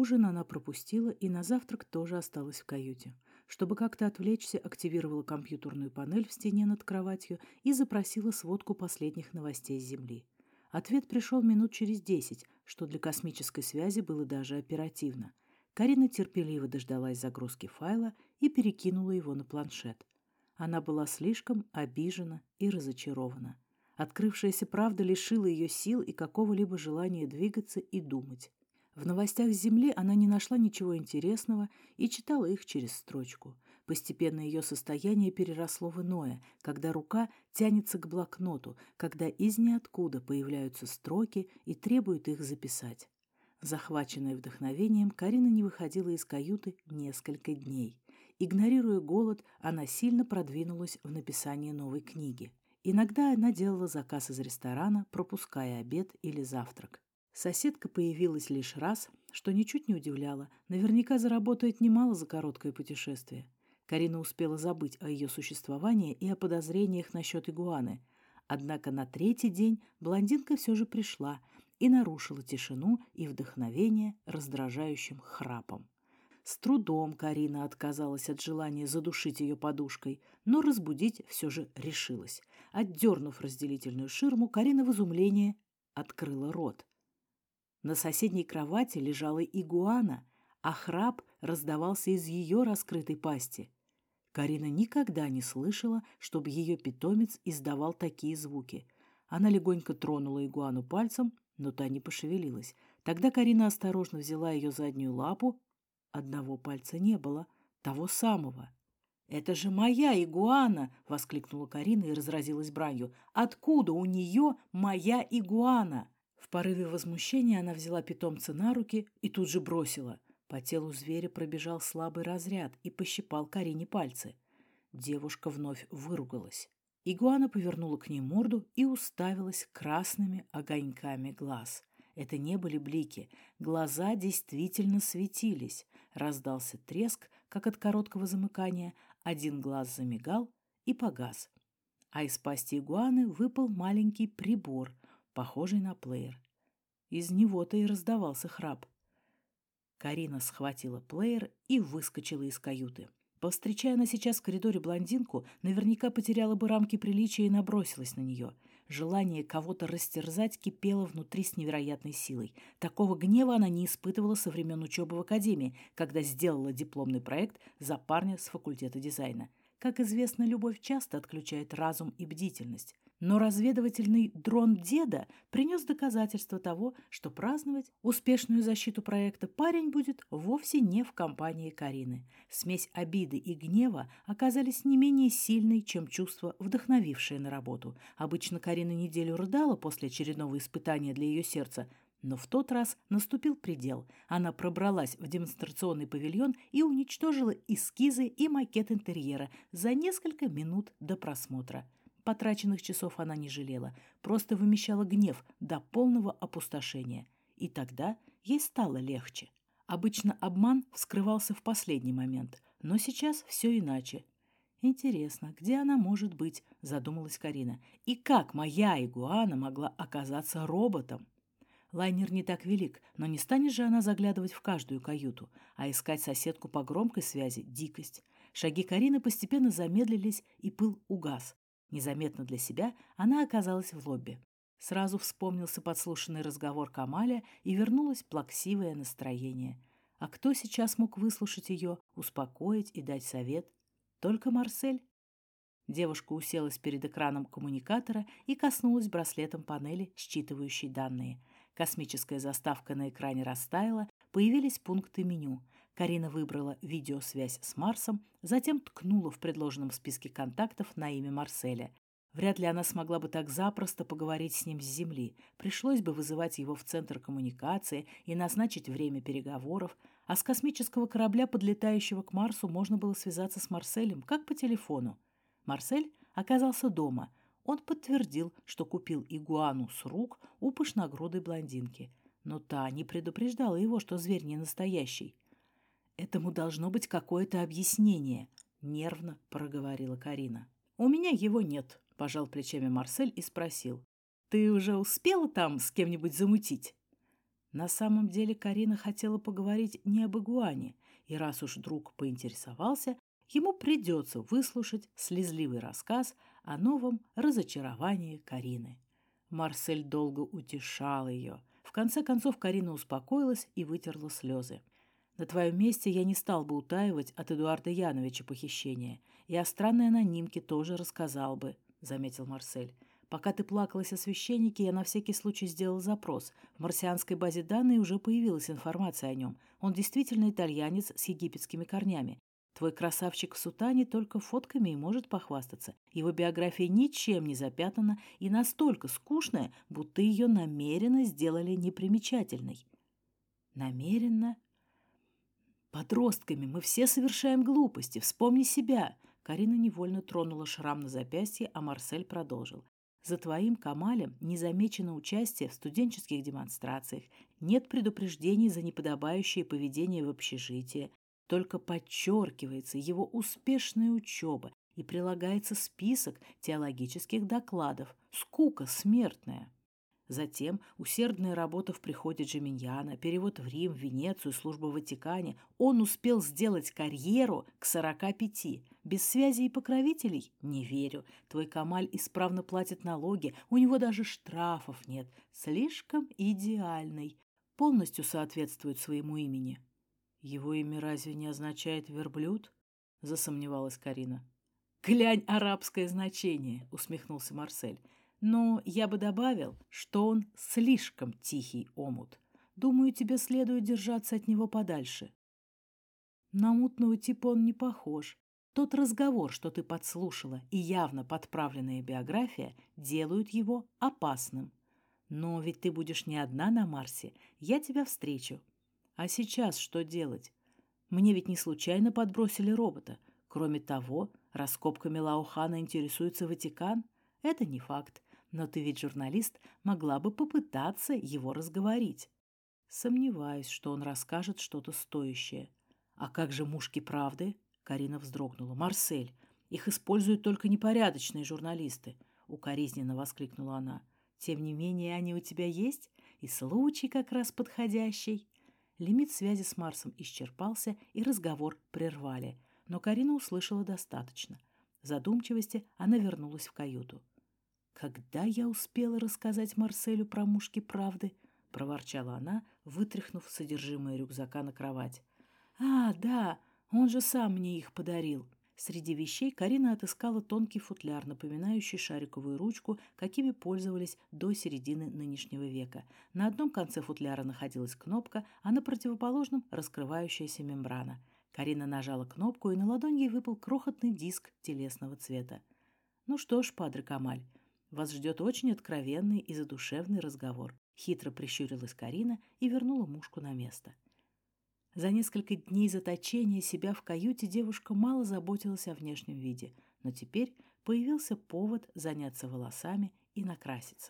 Ужин она пропустила и на завтрак тоже осталась в каюте. Чтобы как-то отвлечься, активировала компьютерную панель в стене над кроватью и запросила сводку последних новостей с Земли. Ответ пришел минут через десять, что для космической связи было даже оперативно. Карина терпеливо дождалась загрузки файла и перекинула его на планшет. Она была слишком обижена и разочарована. Открывшаяся правда лишила ее сил и какого-либо желания двигаться и думать. В новостях Земли она не нашла ничего интересного и читала их через строчку. Постепенно ее состояние переросло в иное, когда рука тянется к блокноту, когда из ниоткуда появляются строки и требуют их записать. Захваченная вдохновением, Карина не выходила из каюты несколько дней. Игнорируя голод, она сильно продвинулась в написание новой книги. Иногда она делала заказ из ресторана, пропуская обед или завтрак. Соседка появилась лишь раз, что ничуть не удивляло. Наверняка заработает немало за короткое путешествие. Карина успела забыть о ее существовании и о подозрениях насчет игуаны. Однако на третий день блондинка все же пришла и нарушила тишину и вдохновение раздражающим храпом. С трудом Карина отказалась от желания задушить ее подушкой, но разбудить все же решилась. Отдернув разделительную ширму, Карина в изумлении открыла рот. На соседней кровати лежала игуана, а храп раздавался из ее раскрытой пасти. Карина никогда не слышала, чтобы ее питомец издавал такие звуки. Она легонько тронула игуану пальцем, но та не пошевелилась. Тогда Карина осторожно взяла ее заднюю лапу. Одного пальца не было, того самого. «Это же моя игуана!» — воскликнула Карина и разразилась бранью. «Откуда у нее моя игуана?» В порыве возмущения она взяла питомца на руки и тут же бросила. По телу зверя пробежал слабый разряд и пощипал Карине пальцы. Девушка вновь выругалась. Игуана повернула к ней морду и уставилась красными огоньками глаз. Это не были блики. Глаза действительно светились. Раздался треск, как от короткого замыкания. Один глаз замигал и погас. А из пасти игуаны выпал маленький прибор, похожий на плеер. Из него-то и раздавался храп. Карина схватила плеер и выскочила из каюты. Повстречая она сейчас в коридоре блондинку, наверняка потеряла бы рамки приличия и набросилась на нее. Желание кого-то растерзать кипело внутри с невероятной силой. Такого гнева она не испытывала со времен учебы в академии, когда сделала дипломный проект за парня с факультета дизайна. Как известно, любовь часто отключает разум и бдительность. Но разведывательный дрон деда принес доказательство того, что праздновать успешную защиту проекта парень будет вовсе не в компании Карины. Смесь обиды и гнева оказались не менее сильной, чем чувство, вдохновившее на работу. Обычно Карина неделю рыдала после очередного испытания для ее сердца, но в тот раз наступил предел. Она пробралась в демонстрационный павильон и уничтожила эскизы и макет интерьера за несколько минут до просмотра. Потраченных часов она не жалела, просто вымещала гнев до полного опустошения. И тогда ей стало легче. Обычно обман вскрывался в последний момент, но сейчас все иначе. «Интересно, где она может быть?» – задумалась Карина. «И как моя игуана могла оказаться роботом?» Лайнер не так велик, но не станет же она заглядывать в каждую каюту, а искать соседку по громкой связи – дикость. Шаги Карины постепенно замедлились, и пыл угас. Незаметно для себя она оказалась в лобби. Сразу вспомнился подслушанный разговор Камаля и вернулось плаксивое настроение. А кто сейчас мог выслушать ее, успокоить и дать совет? Только Марсель. Девушка уселась перед экраном коммуникатора и коснулась браслетом панели, считывающей данные. Космическая заставка на экране растаяла, появились пункты меню. Карина выбрала видеосвязь с Марсом, затем ткнула в предложенном списке контактов на имя Марселя. Вряд ли она смогла бы так запросто поговорить с ним с Земли. Пришлось бы вызывать его в центр коммуникации и назначить время переговоров, а с космического корабля, подлетающего к Марсу, можно было связаться с Марселем, как по телефону. Марсель оказался дома. Он подтвердил, что купил игуану с рук у пышногрудой блондинки. Но та не предупреждала его, что зверь не настоящий. «Этому должно быть какое-то объяснение», — нервно проговорила Карина. «У меня его нет», — пожал плечами Марсель и спросил. «Ты уже успела там с кем-нибудь замутить?» На самом деле Карина хотела поговорить не об игуане, и раз уж друг поинтересовался, ему придется выслушать слезливый рассказ о новом разочаровании Карины. Марсель долго утешал ее. В конце концов Карина успокоилась и вытерла слезы. На твоем месте я не стал бы утаивать от Эдуарда Яновича похищение, и о странной анонимке тоже рассказал бы, — заметил Марсель. Пока ты плакалась о священнике, я на всякий случай сделал запрос. В марсианской базе данных уже появилась информация о нем. Он действительно итальянец с египетскими корнями. Твой красавчик в сутане только фотками и может похвастаться. Его биография ничем не запятнана и настолько скучная, будто ее намеренно сделали непримечательной. Намеренно? Подростками мы все совершаем глупости. Вспомни себя. Карина невольно тронула шрам на запястье, а Марсель продолжил. За твоим Камалем не замечено участие в студенческих демонстрациях, нет предупреждений за неподобающее поведение в общежитии, только подчеркивается его успешная учеба и прилагается список теологических докладов. Скука смертная. Затем усердная работа в приходе Джиминьяна, перевод в Рим, Венецию, служба в Ватикане. Он успел сделать карьеру к 45. Без связи и покровителей? Не верю. Твой Камаль исправно платит налоги, у него даже штрафов нет. Слишком идеальный. Полностью соответствует своему имени. Его имя разве не означает «верблюд»? Засомневалась Карина. «Глянь арабское значение», — усмехнулся Марсель. Но я бы добавил, что он слишком тихий омут. Думаю, тебе следует держаться от него подальше. На мутного типа он не похож. Тот разговор, что ты подслушала, и явно подправленная биография делают его опасным. Но ведь ты будешь не одна на Марсе. Я тебя встречу. А сейчас что делать? Мне ведь не случайно подбросили робота. Кроме того, раскопками Лаухана интересуется Ватикан. Это не факт. Но ты ведь журналист, могла бы попытаться его разговорить. Сомневаюсь, что он расскажет что-то стоящее. А как же мушки правды? Карина вздрогнула. Марсель, их используют только непорядочные журналисты. Укоризненно воскликнула она. Тем не менее, они у тебя есть, и случай как раз подходящий. Лимит связи с Марсом исчерпался, и разговор прервали. Но Карина услышала достаточно. В задумчивости она вернулась в каюту. «Когда я успела рассказать Марселю про мушки правды?» — проворчала она, вытряхнув содержимое рюкзака на кровать. «А, да, он же сам мне их подарил». Среди вещей Карина отыскала тонкий футляр, напоминающий шариковую ручку, какими пользовались до середины нынешнего века. На одном конце футляра находилась кнопка, а на противоположном — раскрывающаяся мембрана. Карина нажала кнопку, и на ладонь ей выпал крохотный диск телесного цвета. «Ну что ж, падре Камаль, вас ждет очень откровенный и задушевный разговор. Хитро прищурилась Карина и вернула мушку на место. За несколько дней заточения себя в каюте девушка мало заботилась о внешнем виде, но теперь появился повод заняться волосами и накраситься.